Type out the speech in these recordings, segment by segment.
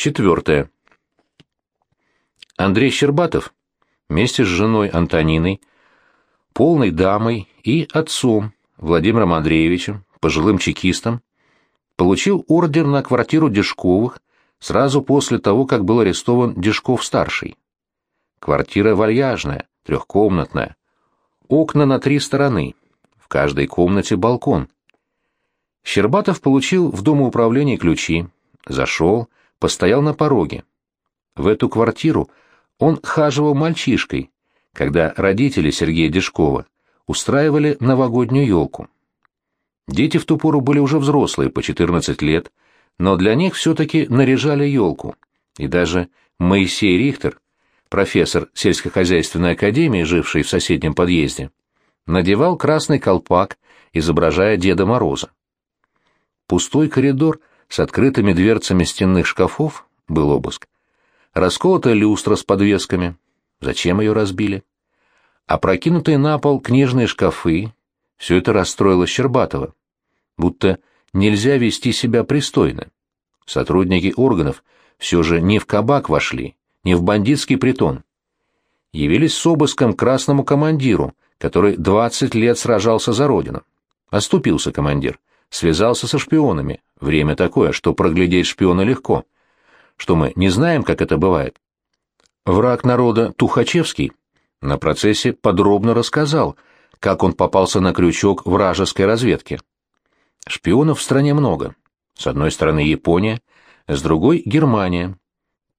Четвертое. Андрей Щербатов вместе с женой Антониной, полной дамой и отцом Владимиром Андреевичем, пожилым чекистом, получил ордер на квартиру Дежковых сразу после того, как был арестован Дежков-старший. Квартира вальяжная, трехкомнатная, окна на три стороны, в каждой комнате балкон. Щербатов получил в Домоуправлении ключи, зашел, постоял на пороге. В эту квартиру он хаживал мальчишкой, когда родители Сергея Дежкова устраивали новогоднюю елку. Дети в ту пору были уже взрослые, по 14 лет, но для них все-таки наряжали елку. И даже Моисей Рихтер, профессор сельскохозяйственной академии, живший в соседнем подъезде, надевал красный колпак, изображая Деда Мороза. Пустой коридор с открытыми дверцами стенных шкафов был обыск. Расколотая люстра с подвесками. Зачем ее разбили? Опрокинутые на пол книжные шкафы. Все это расстроило Щербатова. Будто нельзя вести себя пристойно. Сотрудники органов все же не в кабак вошли, не в бандитский притон. Явились с обыском красному командиру, который двадцать лет сражался за родину. Оступился командир, связался со шпионами. Время такое, что проглядеть шпиона легко. Что мы не знаем, как это бывает? Враг народа Тухачевский на процессе подробно рассказал, как он попался на крючок вражеской разведки. Шпионов в стране много. С одной стороны Япония, с другой — Германия.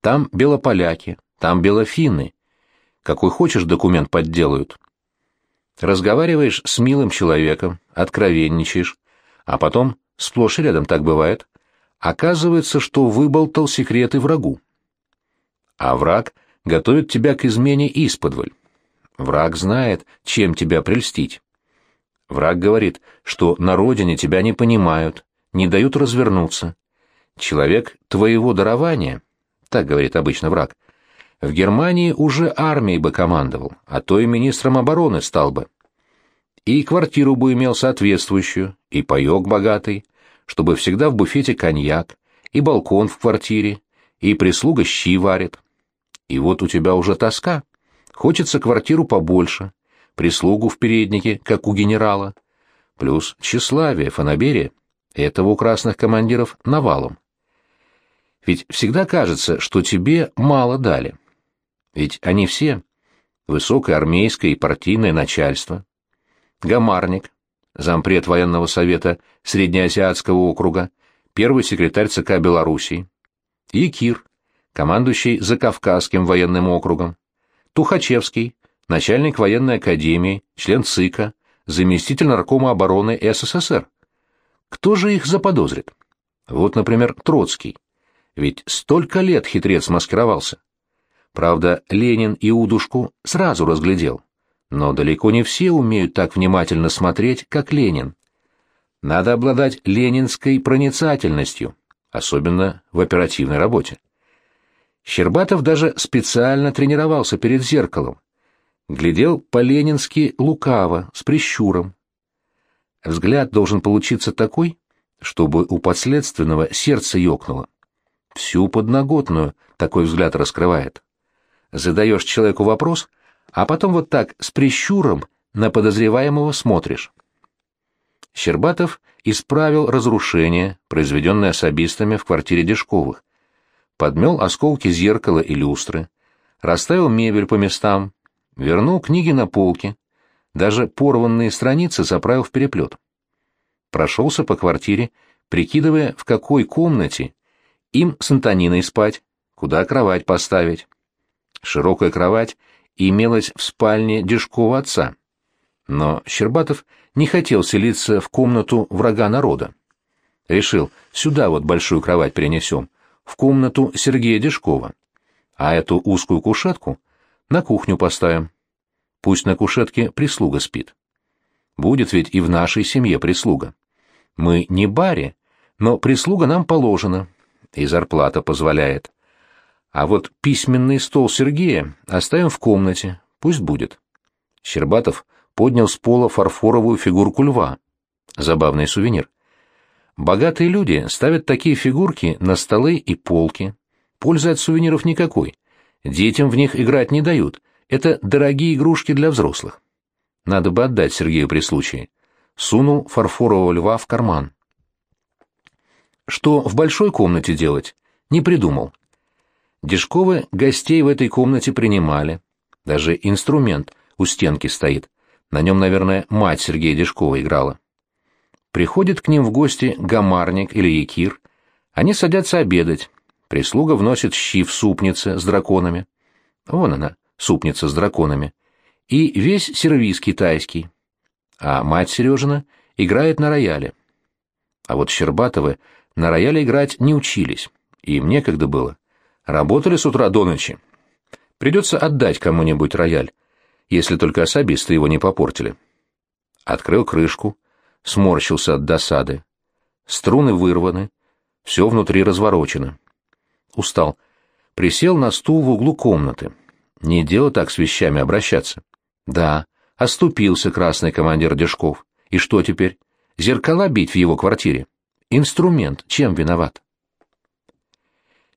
Там белополяки, там белофинны. Какой хочешь документ подделают. Разговариваешь с милым человеком, откровенничаешь, а потом, сплошь и рядом так бывает, Оказывается, что выболтал секреты врагу. А враг готовит тебя к измене исподволь. Враг знает, чем тебя прельстить. Враг говорит, что на родине тебя не понимают, не дают развернуться. Человек твоего дарования, так говорит обычно враг, в Германии уже армией бы командовал, а то и министром обороны стал бы. И квартиру бы имел соответствующую, и паёк богатый, чтобы всегда в буфете коньяк, и балкон в квартире, и прислуга щи варит. И вот у тебя уже тоска. Хочется квартиру побольше, прислугу в переднике, как у генерала. Плюс тщеславие, фанаберие. Этого у красных командиров навалом. Ведь всегда кажется, что тебе мало дали. Ведь они все — высокое армейское и партийное начальство. Гамарник, зампред военного совета Среднеазиатского округа, первый секретарь ЦК Белоруссии, и Кир, командующий Закавказским военным округом, Тухачевский, начальник военной академии, член ЦИКа, заместитель наркома обороны СССР. Кто же их заподозрит? Вот, например, Троцкий. Ведь столько лет хитрец маскировался. Правда, Ленин Иудушку сразу разглядел. Но далеко не все умеют так внимательно смотреть, как Ленин. Надо обладать ленинской проницательностью, особенно в оперативной работе. Щербатов даже специально тренировался перед зеркалом. Глядел по-ленински лукаво, с прищуром. Взгляд должен получиться такой, чтобы у подследственного сердце ёкнуло. Всю подноготную такой взгляд раскрывает. Задаешь человеку вопрос — а потом вот так с прищуром на подозреваемого смотришь. Щербатов исправил разрушение, произведенное особистами в квартире Дежковых, подмел осколки зеркала и люстры, расставил мебель по местам, вернул книги на полки, даже порванные страницы заправил в переплет. Прошелся по квартире, прикидывая, в какой комнате им с Антониной спать, куда кровать поставить. Широкая кровать имелась в спальне Дежкова отца. Но Щербатов не хотел селиться в комнату врага народа. Решил, сюда вот большую кровать перенесем, в комнату Сергея Дежкова, а эту узкую кушетку на кухню поставим. Пусть на кушетке прислуга спит. Будет ведь и в нашей семье прислуга. Мы не баре, но прислуга нам положена, и зарплата позволяет. А вот письменный стол Сергея оставим в комнате, пусть будет. Щербатов поднял с пола фарфоровую фигурку льва. Забавный сувенир. Богатые люди ставят такие фигурки на столы и полки. пользы от сувениров никакой. Детям в них играть не дают. Это дорогие игрушки для взрослых. Надо бы отдать Сергею при случае. Сунул фарфорового льва в карман. Что в большой комнате делать, не придумал. Дежковы гостей в этой комнате принимали. Даже инструмент у стенки стоит. На нем, наверное, мать Сергея Дежкова играла. Приходит к ним в гости гамарник или якир. Они садятся обедать. Прислуга вносит щи в супнице с драконами. Вон она, супница с драконами. И весь сервиз китайский. А мать Сережина играет на рояле. А вот Щербатовы на рояле играть не учились. Им некогда было. Работали с утра до ночи. Придется отдать кому-нибудь рояль, если только особисты его не попортили. Открыл крышку, сморщился от досады. Струны вырваны, все внутри разворочено. Устал. Присел на стул в углу комнаты. Не дело так с вещами обращаться. Да, оступился красный командир Дежков. И что теперь? Зеркала бить в его квартире? Инструмент чем виноват?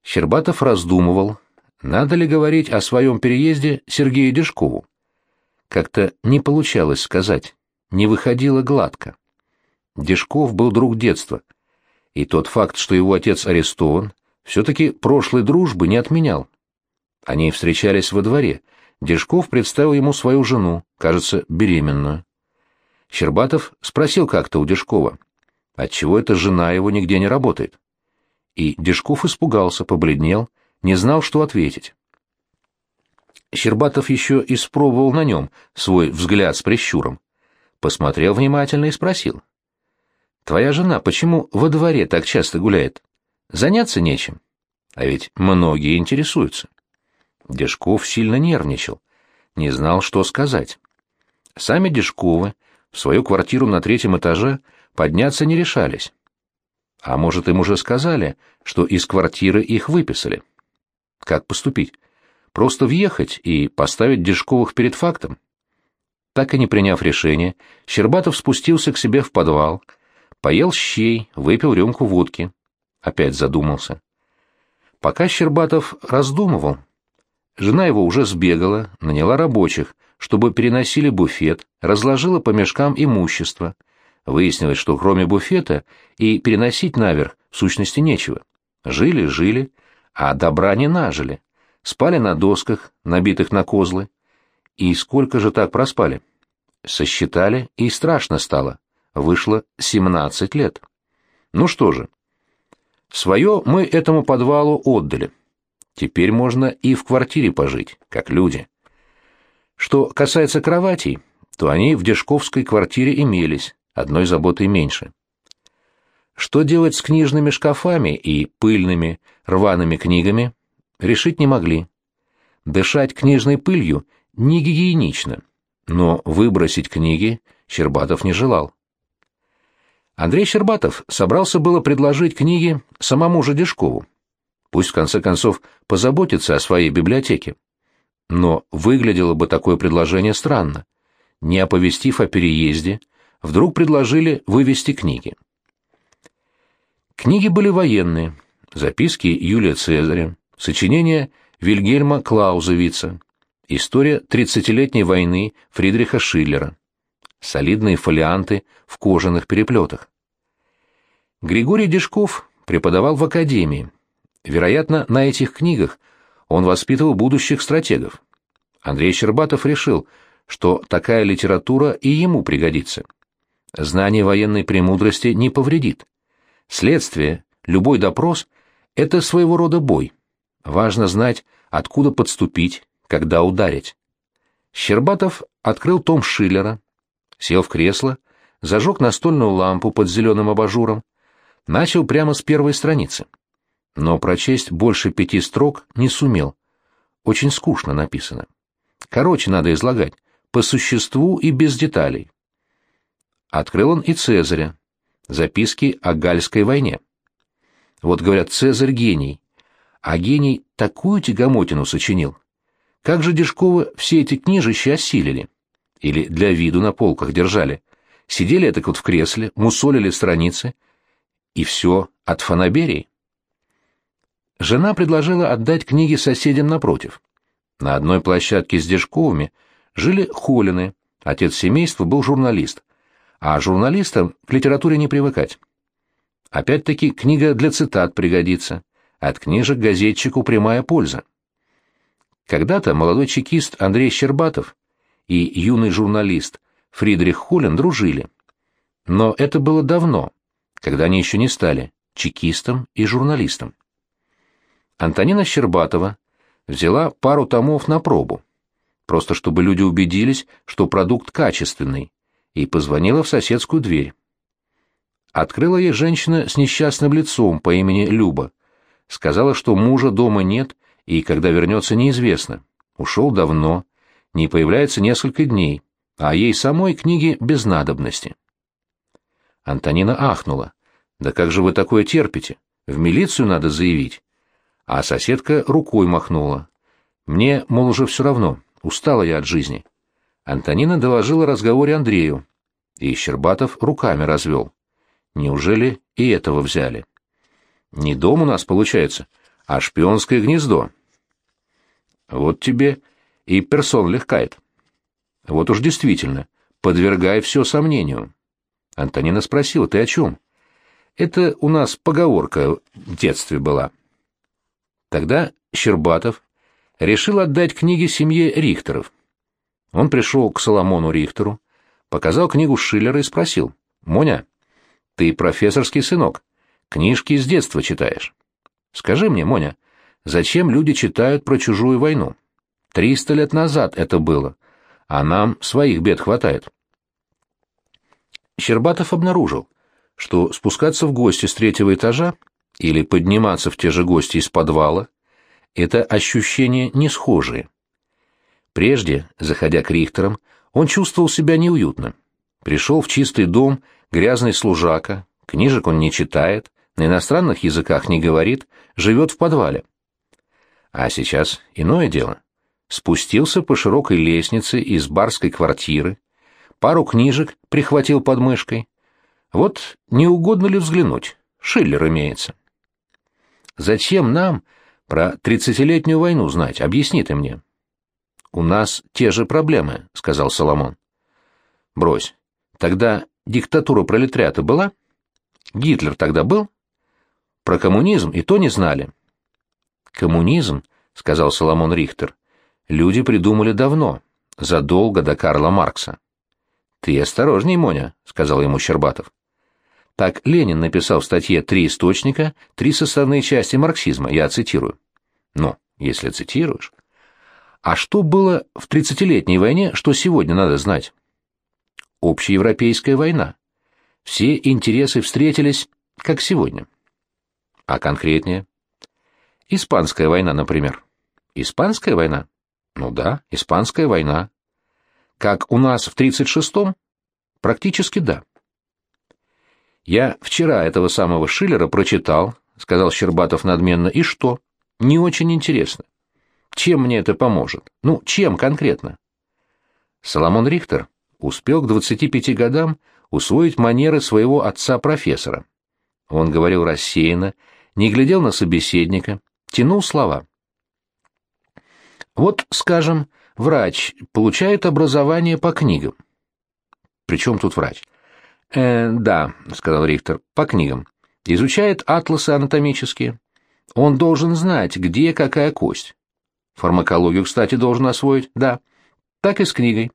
Щербатов раздумывал, надо ли говорить о своем переезде Сергею Дежкову. Как-то не получалось сказать, не выходило гладко. Дежков был друг детства, и тот факт, что его отец арестован, все-таки прошлой дружбы не отменял. Они встречались во дворе. Дежков представил ему свою жену, кажется, беременную. Щербатов спросил как-то у Дежкова, отчего эта жена его нигде не работает. И Дежков испугался, побледнел, не знал, что ответить. Щербатов еще испробовал на нем свой взгляд с прищуром. Посмотрел внимательно и спросил. «Твоя жена почему во дворе так часто гуляет? Заняться нечем. А ведь многие интересуются». Дежков сильно нервничал, не знал, что сказать. Сами Дежковы в свою квартиру на третьем этаже подняться не решались. А может, им уже сказали, что из квартиры их выписали. Как поступить? Просто въехать и поставить Дежковых перед фактом? Так и не приняв решение, Щербатов спустился к себе в подвал, поел щей, выпил рюмку водки. Опять задумался. Пока Щербатов раздумывал, жена его уже сбегала, наняла рабочих, чтобы переносили буфет, разложила по мешкам имущество — Выяснилось, что кроме буфета и переносить наверх в сущности нечего. Жили, жили, а добра не нажили. Спали на досках, набитых на козлы. И сколько же так проспали? Сосчитали, и страшно стало. Вышло семнадцать лет. Ну что же, свое мы этому подвалу отдали. Теперь можно и в квартире пожить, как люди. Что касается кроватей, то они в Дежковской квартире имелись, одной заботой меньше. Что делать с книжными шкафами и пыльными, рваными книгами, решить не могли. Дышать книжной пылью не гигиенично, но выбросить книги Щербатов не желал. Андрей Щербатов собрался было предложить книги самому же Дежкову. Пусть, в конце концов, позаботится о своей библиотеке. Но выглядело бы такое предложение странно. Не оповестив о переезде, вдруг предложили вывести книги. Книги были военные, записки Юлия Цезаря, сочинения Вильгельма Клаузевица, история тридцатилетней войны Фридриха Шиллера, солидные фолианты в кожаных переплетах. Григорий Дежков преподавал в академии. Вероятно, на этих книгах он воспитывал будущих стратегов. Андрей Щербатов решил, что такая литература и ему пригодится. Знание военной премудрости не повредит. Следствие, любой допрос — это своего рода бой. Важно знать, откуда подступить, когда ударить. Щербатов открыл том Шиллера, сел в кресло, зажег настольную лампу под зеленым абажуром, начал прямо с первой страницы. Но прочесть больше пяти строк не сумел. Очень скучно написано. Короче надо излагать, по существу и без деталей. Открыл он и Цезаря. Записки о Гальской войне. Вот, говорят, Цезарь гений. А гений такую тягомотину сочинил. Как же Дежкова все эти книжища осилили? Или для виду на полках держали? Сидели так вот в кресле, мусолили страницы. И все от фанаберии. жена предложила отдать книги соседям напротив. На одной площадке с Дежковыми жили Холины, отец семейства был журналист, а журналистам к литературе не привыкать. Опять-таки книга для цитат пригодится, от книжек газетчику прямая польза. Когда-то молодой чекист Андрей Щербатов и юный журналист Фридрих Холин дружили. Но это было давно, когда они еще не стали чекистом и журналистом. Антонина Щербатова взяла пару томов на пробу, просто чтобы люди убедились, что продукт качественный, и позвонила в соседскую дверь. Открыла ей женщина с несчастным лицом по имени Люба. Сказала, что мужа дома нет, и когда вернется, неизвестно. Ушел давно, не появляется несколько дней, а ей самой книги без надобности. Антонина ахнула. «Да как же вы такое терпите? В милицию надо заявить». А соседка рукой махнула. «Мне, мол, уже все равно, устала я от жизни». Антонина доложила разговоре Андрею, и Щербатов руками развел. Неужели и этого взяли? Не дом у нас получается, а шпионское гнездо. Вот тебе и персон легкает. Вот уж действительно, подвергай все сомнению. Антонина спросила, ты о чем? Это у нас поговорка в детстве была. Тогда Щербатов решил отдать книги семье Рихтеров. Он пришел к Соломону Рихтеру, показал книгу Шиллера и спросил, «Моня, ты профессорский сынок, книжки с детства читаешь. Скажи мне, Моня, зачем люди читают про чужую войну? Триста лет назад это было, а нам своих бед хватает». Щербатов обнаружил, что спускаться в гости с третьего этажа или подниматься в те же гости из подвала — это ощущения не схожие. Прежде, заходя к Рихтерам, он чувствовал себя неуютно. Пришел в чистый дом, грязный служака, книжек он не читает, на иностранных языках не говорит, живет в подвале. А сейчас иное дело. Спустился по широкой лестнице из барской квартиры, пару книжек прихватил под мышкой. Вот не угодно ли взглянуть? Шиллер имеется. Зачем нам про тридцатилетнюю войну знать? Объясни ты мне. У нас те же проблемы, сказал Соломон. Брось. Тогда диктатура пролетариата была? Гитлер тогда был? Про коммунизм и то не знали. Коммунизм, сказал Соломон Рихтер, люди придумали давно, задолго до Карла Маркса. Ты осторожней, Моня, сказал ему Щербатов. Так Ленин написал в статье «Три источника, три составные части марксизма», я цитирую. Ну, если цитируешь. А что было в тридцатилетней войне, что сегодня надо знать? Общеевропейская война. Все интересы встретились, как сегодня. А конкретнее? Испанская война, например. Испанская война? Ну да, Испанская война. Как у нас в 36-м? Практически да. Я вчера этого самого Шиллера прочитал, сказал Щербатов надменно, и что? Не очень интересно. Чем мне это поможет? Ну, чем конкретно? Соломон Рихтер успел к 25 годам усвоить манеры своего отца-профессора. Он говорил рассеянно, не глядел на собеседника, тянул слова. Вот, скажем, врач получает образование по книгам. Причем тут врач? «Э, да», — сказал Рихтер, — «по книгам. Изучает атласы анатомические. Он должен знать, где какая кость. Фармакологию, кстати, должен освоить, да. Так и с книгой.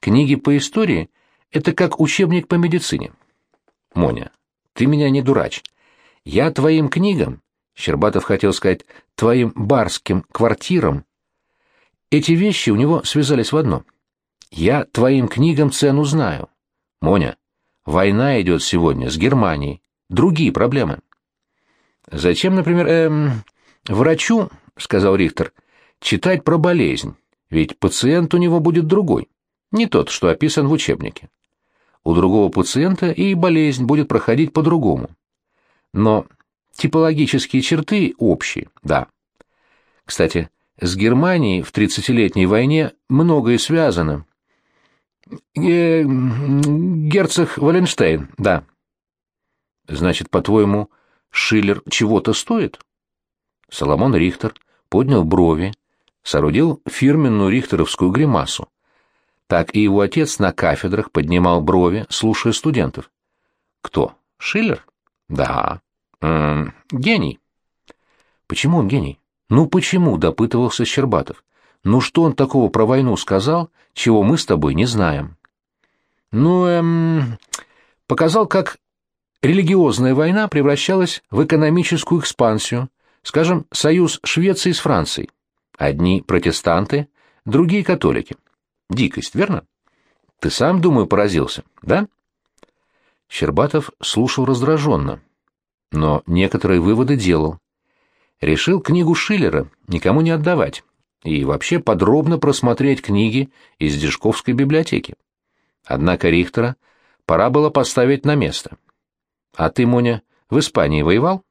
Книги по истории — это как учебник по медицине. Моня, ты меня не дурач. Я твоим книгам, Щербатов хотел сказать, твоим барским квартирам, эти вещи у него связались в одно. Я твоим книгам цену знаю. Моня, война идет сегодня с Германией. Другие проблемы. Зачем, например, эм, врачу, сказал Рихтер, читать про болезнь, ведь пациент у него будет другой, не тот, что описан в учебнике. У другого пациента и болезнь будет проходить по-другому. Но типологические черты общие, да. Кстати, с Германией в тридцатилетней войне многое связано. Ге... Герцог Валенштейн, да. Значит, по-твоему, Шиллер чего-то стоит? Соломон Рихтер поднял брови, соорудил фирменную рихтеровскую гримасу. Так и его отец на кафедрах поднимал брови, слушая студентов. Кто? Шиллер? Да. М -м, гений. Почему он гений? Ну почему, допытывался Щербатов. Ну что он такого про войну сказал, чего мы с тобой не знаем? Ну, эм, показал, как религиозная война превращалась в экономическую экспансию, скажем, союз Швеции с Францией. Одни протестанты, другие католики. Дикость, верно? Ты сам, думаю, поразился, да? Щербатов слушал раздраженно, но некоторые выводы делал. Решил книгу Шиллера никому не отдавать и вообще подробно просмотреть книги из Дежковской библиотеки. Однако Рихтера пора было поставить на место. А ты, Моня, в Испании воевал?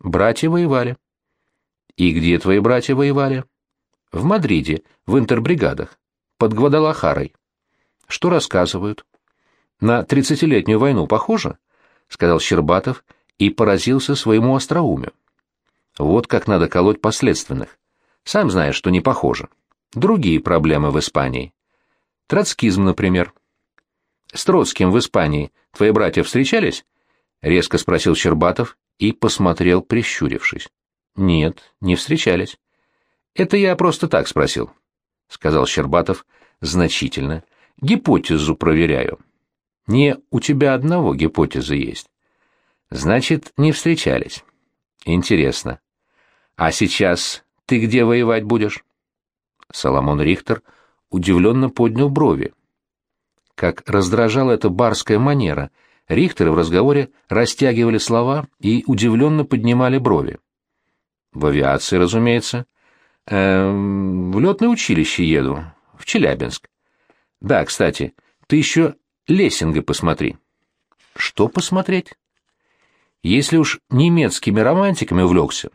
Братья воевали. И где твои братья воевали? В Мадриде, в интербригадах, под Гвадалахарой. Что рассказывают? На тридцатилетнюю войну похоже? Сказал Щербатов и поразился своему остроумию. Вот как надо колоть последственных. Сам знаешь, что не похоже. Другие проблемы в Испании. Троцкизм, например. С Троцким в Испании твои братья встречались? Резко спросил Щербатов и посмотрел, прищурившись. Нет, не встречались. Это я просто так спросил, сказал Щербатов значительно. Гипотезу проверяю. Не у тебя одного гипотеза есть. Значит, не встречались. Интересно. А сейчас ты где воевать будешь? Соломон Рихтер удивленно поднял брови. Как раздражала эта барская манера, Рихтеры в разговоре растягивали слова и удивленно поднимали брови. В авиации, разумеется. Эм, в летное училище еду, в Челябинск. Да, кстати, ты еще Лессинга посмотри. Что посмотреть? Если уж немецкими романтиками увлекся,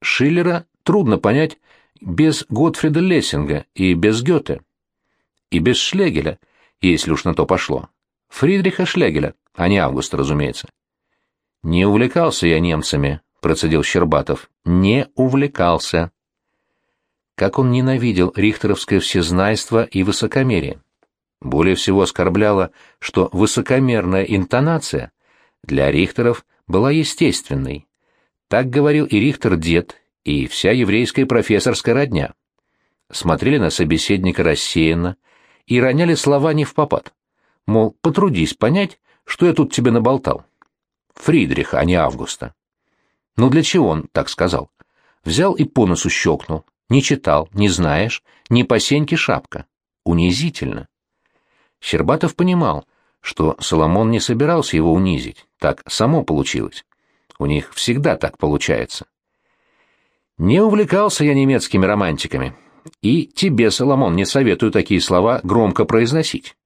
Шиллера трудно понять без Готфрида Лессинга и без Гёте. И без Шлегеля, если уж на то пошло. Фридриха Шлегеля, а не Августа, разумеется. «Не увлекался я немцами», — процедил Щербатов. «Не увлекался». Как он ненавидел рихтеровское всезнайство и высокомерие. Более всего оскорбляло, что высокомерная интонация для Рихтеров была естественной. Так говорил и Рихтер-дед, и вся еврейская профессорская родня. Смотрели на собеседника рассеянно и роняли слова не в попад. Мол, потрудись понять, что я тут тебе наболтал. Фридриха, а не Августа. Ну для чего он так сказал? Взял и по носу щелкнул. Не читал, не знаешь, не по сеньке шапка. Унизительно. Щербатов понимал, что Соломон не собирался его унизить, так само получилось. У них всегда так получается. Не увлекался я немецкими романтиками. И тебе, Соломон, не советую такие слова громко произносить.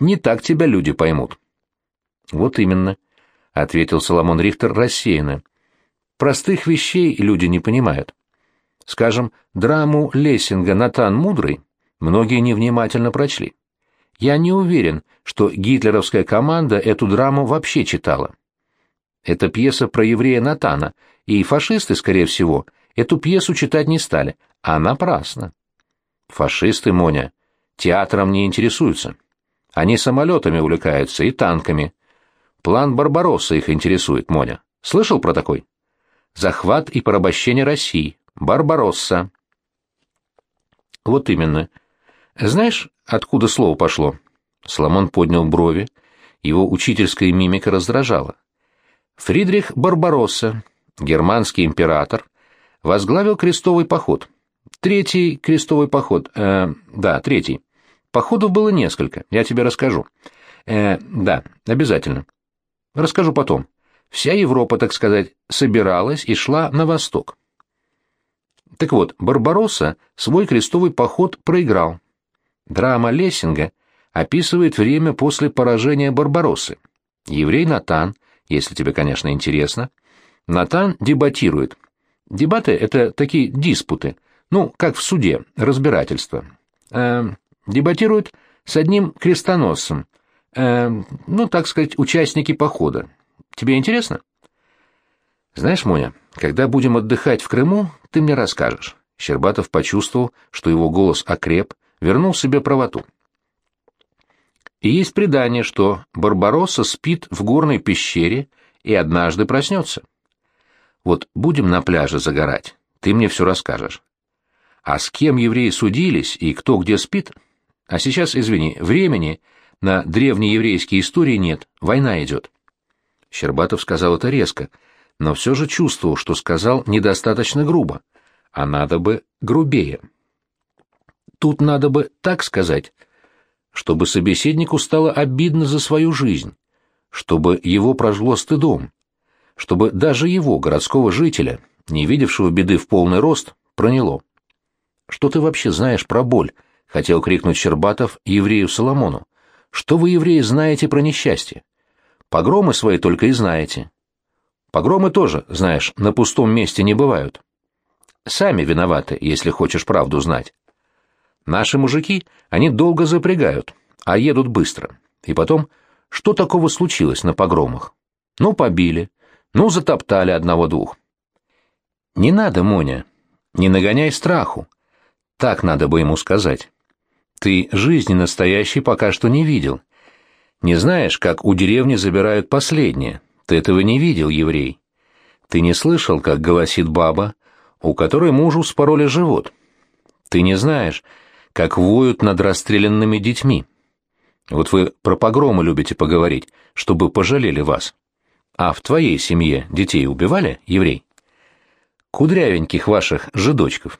Не так тебя люди поймут. Вот именно, — ответил Соломон Рихтер рассеянно. Простых вещей люди не понимают. Скажем, драму Лессинга «Натан Мудрый» многие невнимательно прочли. Я не уверен, что гитлеровская команда эту драму вообще читала. Это пьеса про еврея Натана, и фашисты, скорее всего, эту пьесу читать не стали, а напрасно. Фашисты, Моня, театром не интересуются. Они самолетами увлекаются и танками. План Барбаросса их интересует, Моня. Слышал про такой? Захват и порабощение России. Барбаросса. Вот именно. Знаешь, откуда слово пошло? Соломон поднял брови. Его учительская мимика раздражала. Фридрих Барбаросса, германский император, возглавил крестовый поход. Третий крестовый поход, э, да, третий. Походов было несколько, я тебе расскажу. Э, да, обязательно. Расскажу потом. Вся Европа, так сказать, собиралась и шла на восток. Так вот, Барбаросса свой крестовый поход проиграл. Драма Лессинга описывает время после поражения Барбароссы. Еврей Натан, если тебе, конечно, интересно, Натан дебатирует. Дебаты — это такие диспуты, ну, как в суде, разбирательство. Э, дебатирует с одним крестоносцем, э, ну, так сказать, участники похода. Тебе интересно? Знаешь, Моня, когда будем отдыхать в Крыму, ты мне расскажешь». Щербатов почувствовал, что его голос окреп, вернул себе правоту. И есть предание, что Барбаросса спит в горной пещере и однажды проснется. Вот будем на пляже загорать, ты мне все расскажешь. А с кем евреи судились и кто где спит? А сейчас, извини, времени на древнееврейские истории нет, война идет. Щербатов сказал это резко, но все же чувствовал, что сказал недостаточно грубо, а надо бы грубее. Тут надо бы так сказать, чтобы собеседнику стало обидно за свою жизнь, чтобы его прожгло стыдом, чтобы даже его, городского жителя, не видевшего беды в полный рост, проняло. «Что ты вообще знаешь про боль?» — хотел крикнуть Щербатов еврею Соломону. «Что вы, евреи, знаете про несчастье? Погромы свои только и знаете. Погромы тоже, знаешь, на пустом месте не бывают. Сами виноваты, если хочешь правду знать. Наши мужики, они долго запрягают, а едут быстро. И потом, что такого случилось на погромах? Ну, побили, ну, затоптали одного-двух. Не надо, Моня, не нагоняй страху. Так надо бы ему сказать. Ты жизни настоящей пока что не видел. Не знаешь, как у деревни забирают последнее. Ты этого не видел, еврей. Ты не слышал, как голосит баба, у которой мужу спороли живот. Ты не знаешь, как воют над расстрелянными детьми. Вот вы про погромы любите поговорить, чтобы пожалели вас. А в твоей семье детей убивали, еврей? Кудрявеньких ваших жидочков.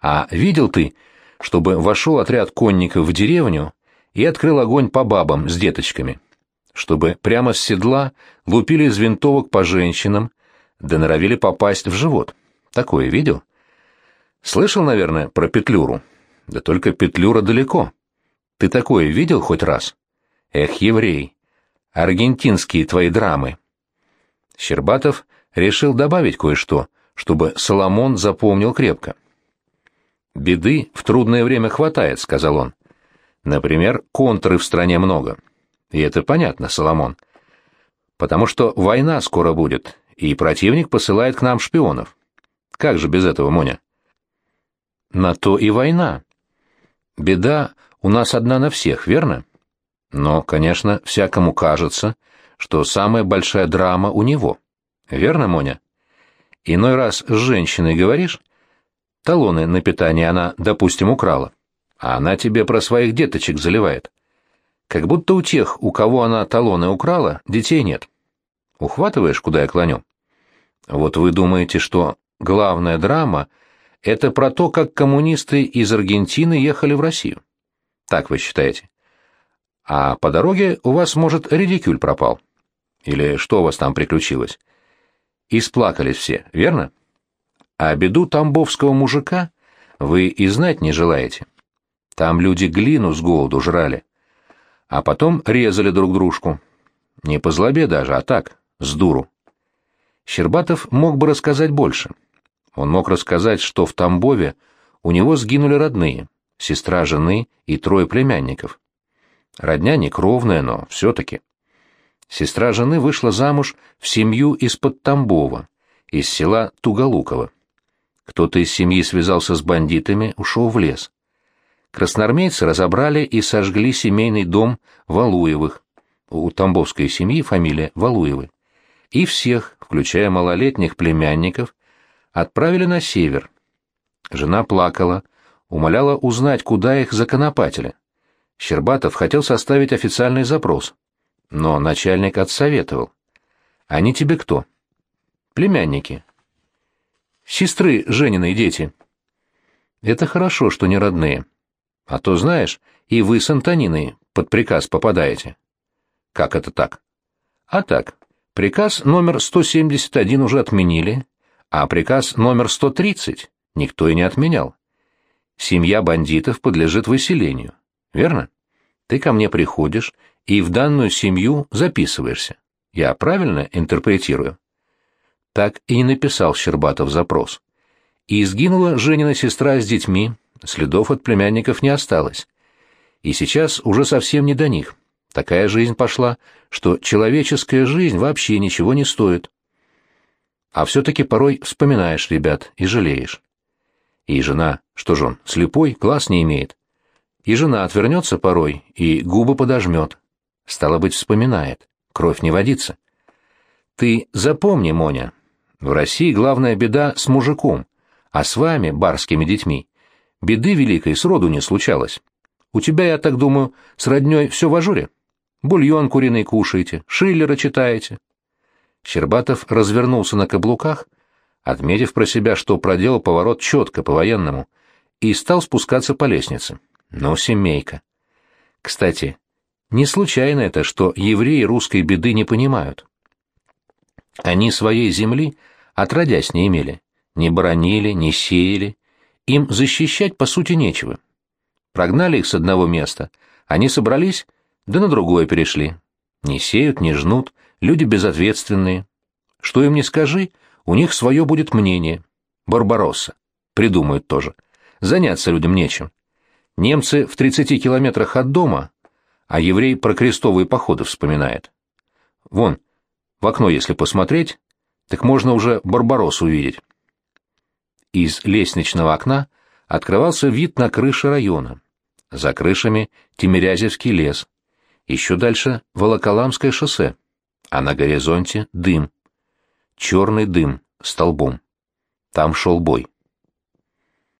А видел ты, чтобы вошел отряд конников в деревню и открыл огонь по бабам с деточками? Чтобы прямо с седла лупили из винтовок по женщинам, да норовили попасть в живот. Такое видел? Слышал, наверное, про Петлюру? Да только Петлюра далеко. Ты такое видел хоть раз? Эх, еврей, аргентинские твои драмы. Щербатов решил добавить кое-что, чтобы Соломон запомнил крепко. «Беды в трудное время хватает», — сказал он. «Например, контры в стране много. И это понятно, Соломон. Потому что война скоро будет, и противник посылает к нам шпионов. Как же без этого, Моня?» «На то и война», Беда у нас одна на всех, верно? Но, конечно, всякому кажется, что самая большая драма у него. Верно, Моня? Иной раз с женщиной говоришь, талоны на питание она, допустим, украла, а она тебе про своих деточек заливает. Как будто у тех, у кого она талоны украла, детей нет. Ухватываешь, куда я клоню? Вот вы думаете, что главная драма — это про то, как коммунисты из Аргентины ехали в Россию. Так вы считаете? А по дороге у вас, может, редикюль пропал? Или что у вас там приключилось? Исплакались все, верно? А беду тамбовского мужика вы и знать не желаете. Там люди глину с голоду жрали, а потом резали друг дружку. Не по злобе даже, а так, с дуру. Щербатов мог бы рассказать больше. Он мог рассказать, что в Тамбове у него сгинули родные, сестра жены и трое племянников. Родня не кровная, но все-таки. Сестра жены вышла замуж в семью из-под Тамбова, из села Туголуково. Кто-то из семьи связался с бандитами, ушел в лес. Красноармейцы разобрали и сожгли семейный дом Валуевых. У тамбовской семьи фамилия Валуевы. И всех, включая малолетних племянников, отправили на север. Жена плакала, умоляла узнать, куда их законопатили. Щербатов хотел составить официальный запрос, но начальник отсоветовал. «Они тебе кто?» «Племянники». «Сестры Жениной дети». «Это хорошо, что не родные. А то, знаешь, и вы с Антониной под приказ попадаете». «Как это так?» «А так, приказ номер 171 уже отменили, а приказ номер 130 никто и не отменял. Семья бандитов подлежит выселению, верно? Ты ко мне приходишь и в данную семью записываешься. Я правильно интерпретирую? Так и не написал Щербатов запрос. И сгинула Женина сестра с детьми, следов от племянников не осталось. И сейчас уже совсем не до них. Такая жизнь пошла, что человеческая жизнь вообще ничего не стоит. а все-таки порой вспоминаешь ребят и жалеешь. И жена, что же он, слепой, глаз не имеет. И жена отвернется порой и губы подожмет. Стало быть, вспоминает. Кровь не водится. Ты запомни, Моня, в России главная беда с мужиком, а с вами, барскими детьми, беды великой сроду не случалось. У тебя, я так думаю, с родней все в ажуре? Бульон куриный кушаете, Шиллера читаете. Щербатов развернулся на каблуках, отметив про себя, что проделал поворот четко по-военному, и стал спускаться по лестнице. Ну, семейка. Кстати, не случайно это, что евреи русской беды не понимают. Они своей земли отродясь не имели, не боронили, не сеяли, им защищать по сути нечего. Прогнали их с одного места, они собрались, да на другое перешли. Не сеют, не жнут, люди безответственные. Что им не скажи, у них свое будет мнение. Барбаросса. Придумают тоже. Заняться людям нечем. Немцы в 30 километрах от дома, а еврей про крестовые походы вспоминает. Вон, в окно если посмотреть, так можно уже Барбаросу увидеть. Из лестничного окна открывался вид на крыши района. За крышами Тимирязевский лес. Еще дальше Волоколамское шоссе. А на горизонте дым. Черный дым столбом. Там шел бой.